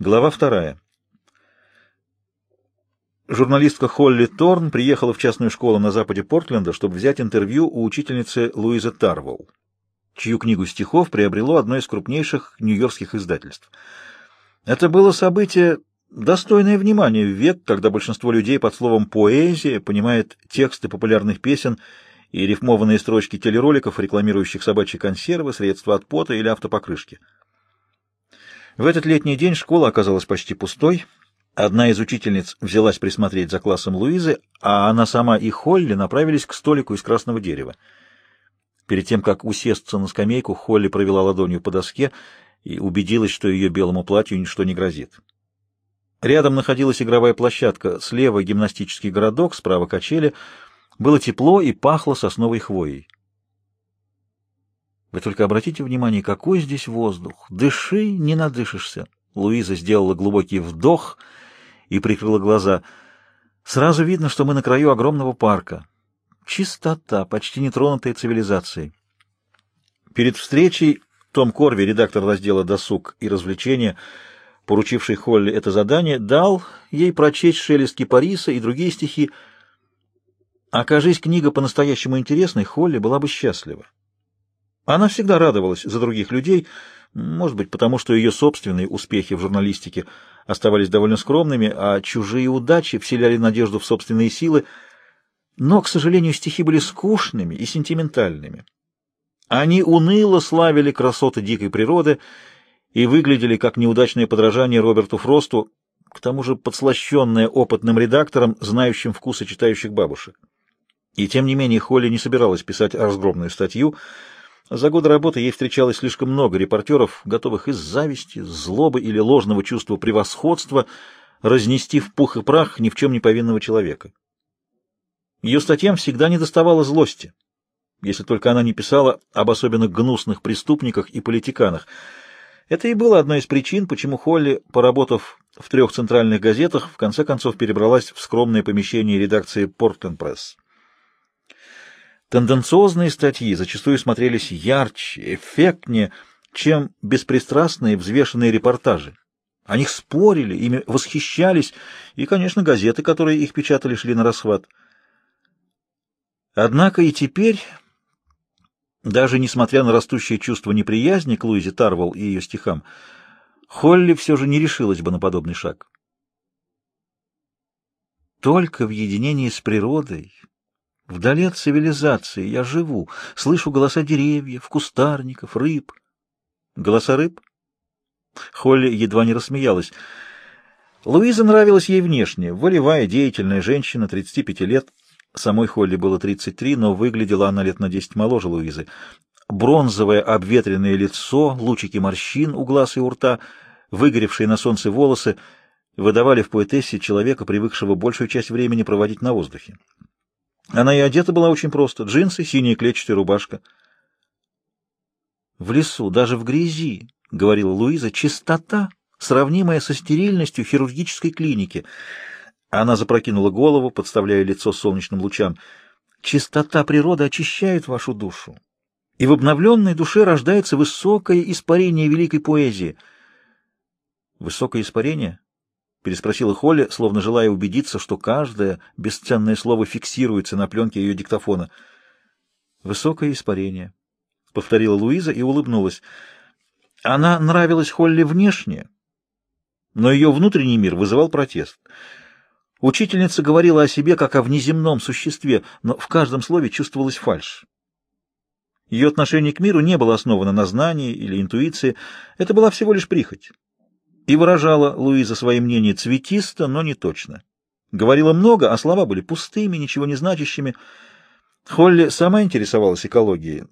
Глава вторая. Журналистка Холли Торн приехала в частную школу на западе Портленда, чтобы взять интервью у учительницы Луизы Тарвелл, чью книгу стихов приобрело одно из крупнейших нью-йоркских издательств. Это было событие, достойное внимания в век, когда большинство людей под словом «поэзия» понимает тексты популярных песен и рифмованные строчки телероликов, рекламирующих собачьи консервы, средства от пота или автопокрышки. В этот летний день школа оказалась почти пустой. Одна из учительниц взялась присмотреть за классом Луизы, а она сама и Холли направились к столику из красного дерева. Перед тем, как усесться на скамейку, Холли провела ладонью по доске и убедилась, что ее белому платью ничто не грозит. Рядом находилась игровая площадка, слева гимнастический городок, справа качели. Было тепло и пахло сосновой хвоей. Вы только обратите внимание, какой здесь воздух. Дыши, не надышишься. Луиза сделала глубокий вдох и прикрыла глаза. Сразу видно, что мы на краю огромного парка. Чистота, почти нетронутая цивилизацией. Перед встречей Том Корви, редактор раздела «Досуг и развлечения», поручивший Холли это задание, дал ей прочесть шелест кипариса и другие стихи. Окажись книга по-настоящему интересной, Холли была бы счастлива. Она всегда радовалась за других людей, может быть, потому что ее собственные успехи в журналистике оставались довольно скромными, а чужие удачи вселяли надежду в собственные силы. Но, к сожалению, стихи были скучными и сентиментальными. Они уныло славили красоты дикой природы и выглядели как неудачное подражание Роберту Фросту, к тому же подслащенное опытным редактором, знающим вкусы читающих бабушек. И тем не менее Холли не собиралась писать разгромную статью — за годы работы ей встречалось слишком много репортеров, готовых из зависти, злобы или ложного чувства превосходства разнести в пух и прах ни в чем не повинного человека. Ее статьям всегда недоставало злости, если только она не писала об особенно гнусных преступниках и политиканах. Это и было одной из причин, почему Холли, поработав в трех центральных газетах, в конце концов перебралась в скромное помещение редакции «Портленд Пресс». Тенденциозные статьи зачастую смотрелись ярче, эффектнее, чем беспристрастные взвешенные репортажи. О них спорили, ими восхищались, и, конечно, газеты, которые их печатали, шли на расхват. Однако и теперь, даже несмотря на растущее чувство неприязни к Луизе Тарвелл и ее стихам, Холли все же не решилась бы на подобный шаг. Только в единении с природой, Вдали от цивилизации я живу, слышу голоса деревьев, кустарников, рыб. Голоса рыб? Холли едва не рассмеялась. Луиза нравилась ей внешне, волевая, деятельная женщина, 35 лет. Самой Холли было 33, но выглядела она лет на 10 моложе Луизы. Бронзовое обветренное лицо, лучики морщин у глаз и у рта, выгоревшие на солнце волосы выдавали в поэтессе человека, привыкшего большую часть времени проводить на воздухе. Она и одета была очень просто. Джинсы, синяя клетчатая рубашка. «В лесу, даже в грязи», — говорила Луиза, — «чистота, сравнимая со стерильностью хирургической клиники». Она запрокинула голову, подставляя лицо солнечным лучам. «Чистота природы очищает вашу душу, и в обновленной душе рождается высокое испарение великой поэзии». «Высокое испарение?» — переспросила Холли, словно желая убедиться, что каждое бесценное слово фиксируется на пленке ее диктофона. «Высокое испарение», — повторила Луиза и улыбнулась. Она нравилась Холли внешне, но ее внутренний мир вызывал протест. Учительница говорила о себе как о внеземном существе, но в каждом слове чувствовалась фальшь. Ее отношение к миру не было основано на знании или интуиции, это была всего лишь прихоть. И выражала Луиза свои мнения цветисто, но не точно. Говорила много, а слова были пустыми, ничего не значащими. Холли сама интересовалась экологией,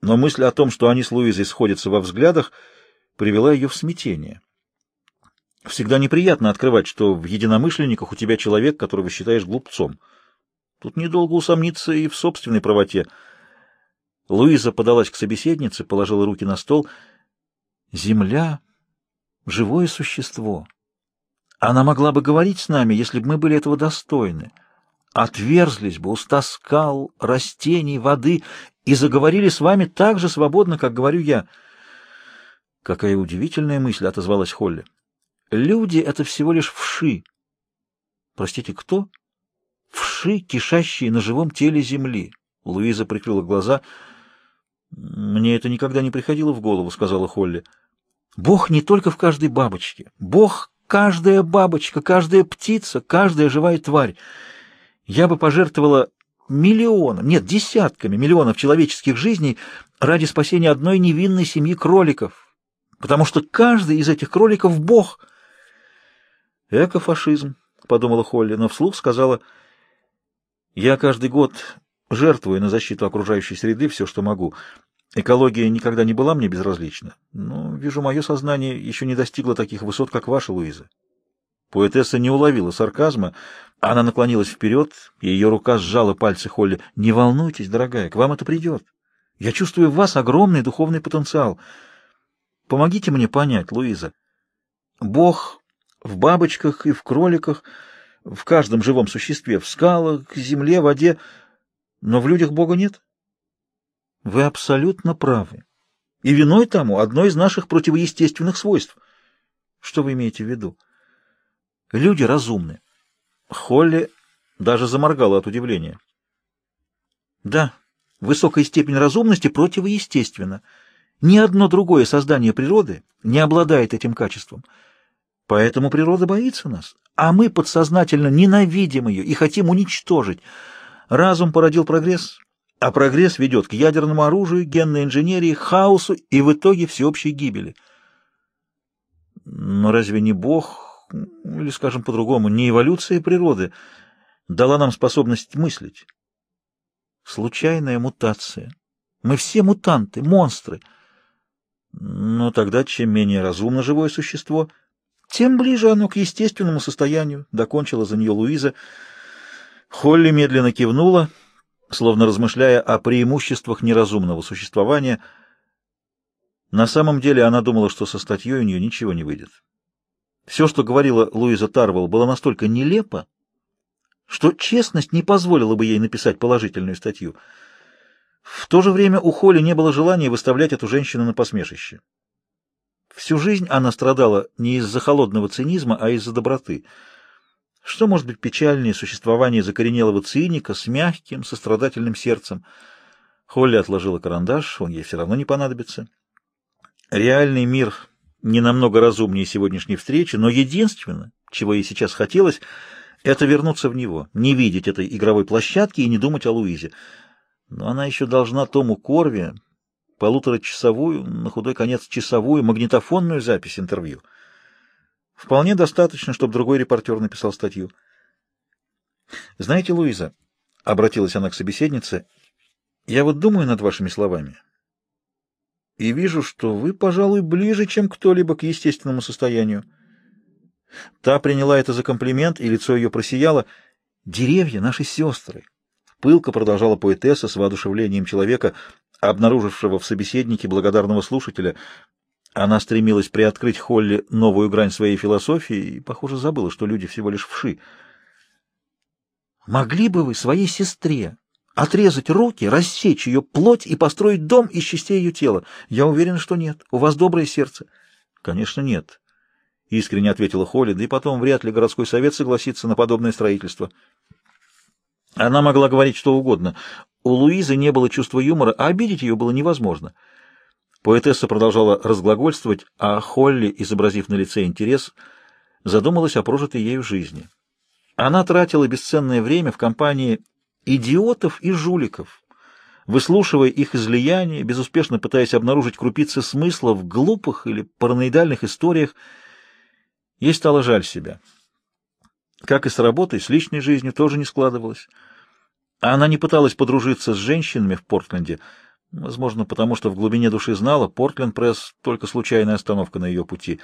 но мысль о том, что они с Луизой сходятся во взглядах, привела ее в смятение. Всегда неприятно открывать, что в единомышленниках у тебя человек, которого считаешь глупцом. Тут недолго усомниться и в собственной правоте. Луиза подалась к собеседнице, положила руки на стол. «Земля живое существо. Она могла бы говорить с нами, если бы мы были этого достойны. Отверзлись бы уста скал, растений, воды и заговорили с вами так же свободно, как говорю я. Какая удивительная мысль, — отозвалась Холли. Люди — это всего лишь вши. Простите, кто? Вши, кишащие на живом теле земли. Луиза прикрыла глаза. «Мне это никогда не приходило в голову», — сказала Холли. «Бог не только в каждой бабочке. Бог — каждая бабочка, каждая птица, каждая живая тварь. Я бы пожертвовала миллионом, нет, десятками миллионов человеческих жизней ради спасения одной невинной семьи кроликов, потому что каждый из этих кроликов — Бог». «Экофашизм», — подумала Холли, но вслух сказала, «Я каждый год жертвую на защиту окружающей среды все, что могу. Экология никогда не была мне безразлична, но, вижу, мое сознание еще не достигло таких высот, как ваша, Луиза». Поэтесса не уловила сарказма, она наклонилась вперед, и ее рука сжала пальцы Холли. «Не волнуйтесь, дорогая, к вам это придет. Я чувствую в вас огромный духовный потенциал. Помогите мне понять, Луиза. Бог в бабочках и в кроликах, в каждом живом существе, в скалах, земле, воде, но в людях Бога нет. Вы абсолютно правы. И виной тому одно из наших противоестественных свойств. Что вы имеете в виду? Люди разумны. Холли даже заморгала от удивления. Да, высокая степень разумности противоестественна. Ни одно другое создание природы не обладает этим качеством — Поэтому природа боится нас, а мы подсознательно ненавидим ее и хотим уничтожить. Разум породил прогресс, а прогресс ведет к ядерному оружию, генной инженерии, хаосу и в итоге всеобщей гибели. Но разве не Бог, или, скажем по-другому, не эволюция природы, дала нам способность мыслить? Случайная мутация. Мы все мутанты, монстры. Но тогда чем менее разумно живое существо — тем ближе оно к естественному состоянию, — докончила за нее Луиза. Холли медленно кивнула, словно размышляя о преимуществах неразумного существования. На самом деле она думала, что со статьей у нее ничего не выйдет. Все, что говорила Луиза Тарвелл, было настолько нелепо, что честность не позволила бы ей написать положительную статью. В то же время у Холли не было желания выставлять эту женщину на посмешище. Всю жизнь она страдала не из-за холодного цинизма, а из-за доброты. Что может быть печальнее существования закоренелого циника с мягким, сострадательным сердцем? Холли отложила карандаш, он ей все равно не понадобится. Реальный мир не намного разумнее сегодняшней встречи, но единственное, чего ей сейчас хотелось, это вернуться в него, не видеть этой игровой площадки и не думать о Луизе. Но она еще должна Тому Корве полуторачасовую, на худой конец часовую магнитофонную запись интервью. Вполне достаточно, чтобы другой репортер написал статью. «Знаете, Луиза», — обратилась она к собеседнице, — «я вот думаю над вашими словами и вижу, что вы, пожалуй, ближе, чем кто-либо к естественному состоянию». Та приняла это за комплимент, и лицо ее просияло. «Деревья — наши сестры». Пылко продолжала поэтесса с воодушевлением человека, обнаружившего в собеседнике благодарного слушателя. Она стремилась приоткрыть Холли новую грань своей философии и, похоже, забыла, что люди всего лишь вши. «Могли бы вы своей сестре отрезать руки, рассечь ее плоть и построить дом из частей ее тела? Я уверен, что нет. У вас доброе сердце». «Конечно, нет», — искренне ответила Холли, да и потом вряд ли городской совет согласится на подобное строительство. Она могла говорить что угодно. У Луизы не было чувства юмора, а обидеть ее было невозможно. Поэтесса продолжала разглагольствовать, а Холли, изобразив на лице интерес, задумалась о прожитой ею жизни. Она тратила бесценное время в компании идиотов и жуликов, выслушивая их излияния, безуспешно пытаясь обнаружить крупицы смысла в глупых или параноидальных историях. Ей стало жаль себя. Как и с работой, с личной жизнью тоже не складывалось. Она не пыталась подружиться с женщинами в Портленде, возможно, потому что в глубине души знала, Портленд-пресс — только случайная остановка на ее пути.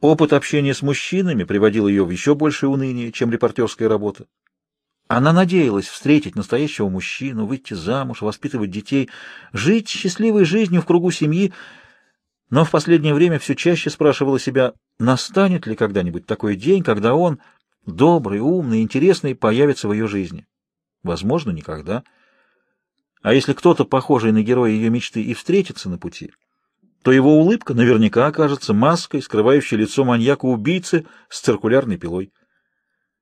Опыт общения с мужчинами приводил ее в еще большее уныние, чем репортерская работа. Она надеялась встретить настоящего мужчину, выйти замуж, воспитывать детей, жить счастливой жизнью в кругу семьи, но в последнее время все чаще спрашивала себя, настанет ли когда-нибудь такой день, когда он, добрый, умный, интересный, появится в ее жизни. Возможно, никогда. А если кто-то, похожий на героя ее мечты, и встретится на пути, то его улыбка наверняка окажется маской, скрывающей лицо маньяка-убийцы с циркулярной пилой.